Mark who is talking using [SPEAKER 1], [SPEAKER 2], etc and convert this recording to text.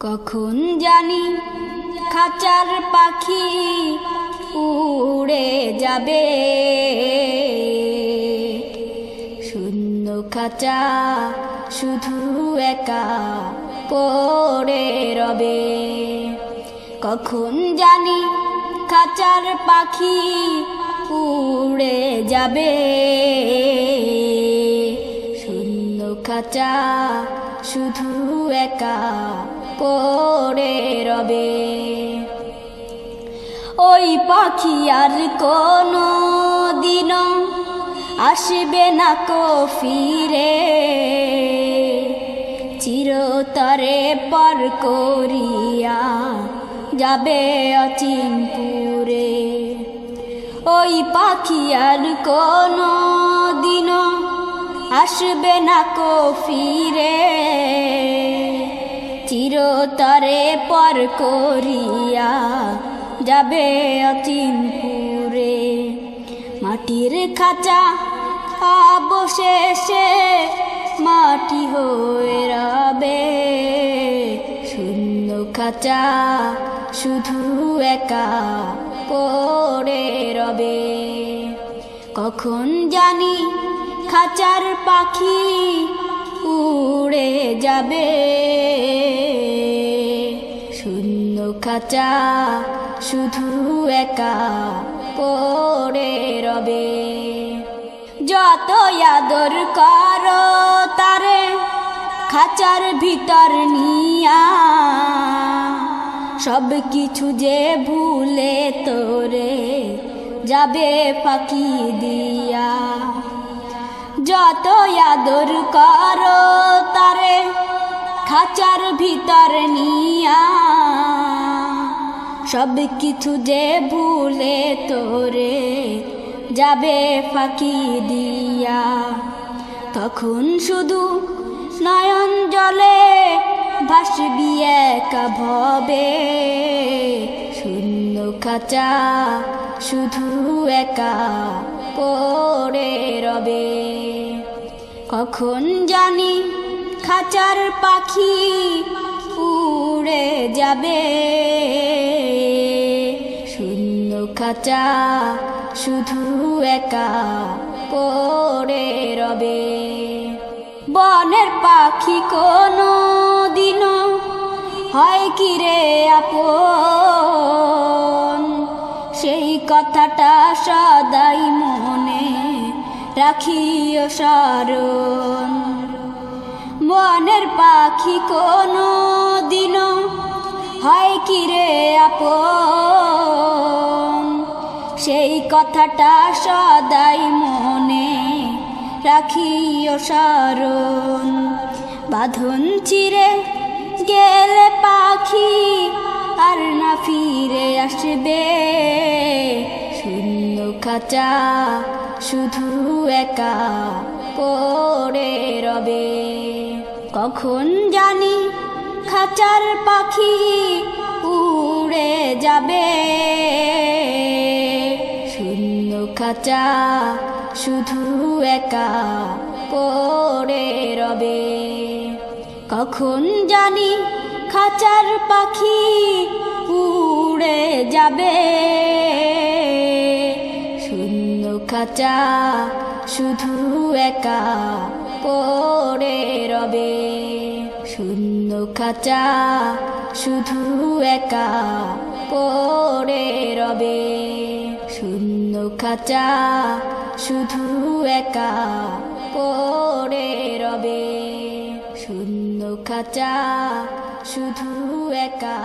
[SPEAKER 1] কখন জানি খাঁচার পাখি উড়ে যাবে। শূন্য খাঁচা শুধু একা পড়ে রবে। কখন জানি খাঁচার পাখি উড়ে যাবে। শূন্য খাঁচা শুধু একা পড়ে রবে। ওই পাখি আর কোনো দিন আসবে না কো ফিরে। চিরতরে পর করিয়া যাবে অচিনপুরে। ওই পাখি আর কোনো দিন আসবে না কো ফিরে। চিরতরে পর করিয়া যাবে অচিনপুরে। মাটির খাঁচা অবশেষে মাটি হয়ে রবে। শূন্য খাঁচা শুধু একা পড়ে রবে। কখন জানি খাঁচার পাখি উড়ে যাবে। খাঁচা শুধু একা পড়ে রবে। যত আদর কর তারে খাঁচার ভিতর নিয়া, সব কিছু যে ভুলে তোরে যাবে ফাঁকি দিয়া। যত আদর কর তারে খাঁচার ভিতর নিয়া সব কিছু যে ভুলে তোরে যাবে ফাঁকি দিয়া। তখন শুধু নয়ন জলে ভাসবি একা ভবে। শূন্য খাঁচা শুধু একা পড়ে রবে। কখন জানি খাঁচার পাখি উড়ে যাবে। খাঁচা শুধু একা পড়ে রবে। বনের পাখি কোনো দিনও হয় কি রে আপন? সেই কথাটা সদাই মনে রাখিও স্মরণ। মনের পাখি কোনো দিনও হয় কি রে আপন? কথাটা সদাই মনে রাখিও স্মরণ। বাঁধন চিরে গেলে পাখি আর না ফিরে আসবে। শূন্য খাঁচা শুধু একা পড়ে রবে। কখন জানি খাঁচার পাখি উড়ে যাবে। খাঁচা শুধু একা পড়ে রবে। কখন জানি খাঁচার পাখি উড়ে যাবে। শূন্য খাঁচা শুধু একা পড়ে রবে। শূন্য খাঁচা শুধু একা পড়ে রবে। শূন্য খাঁচা শুধু একা পড়ে রবে। শূন্য খাঁচা শুধু একা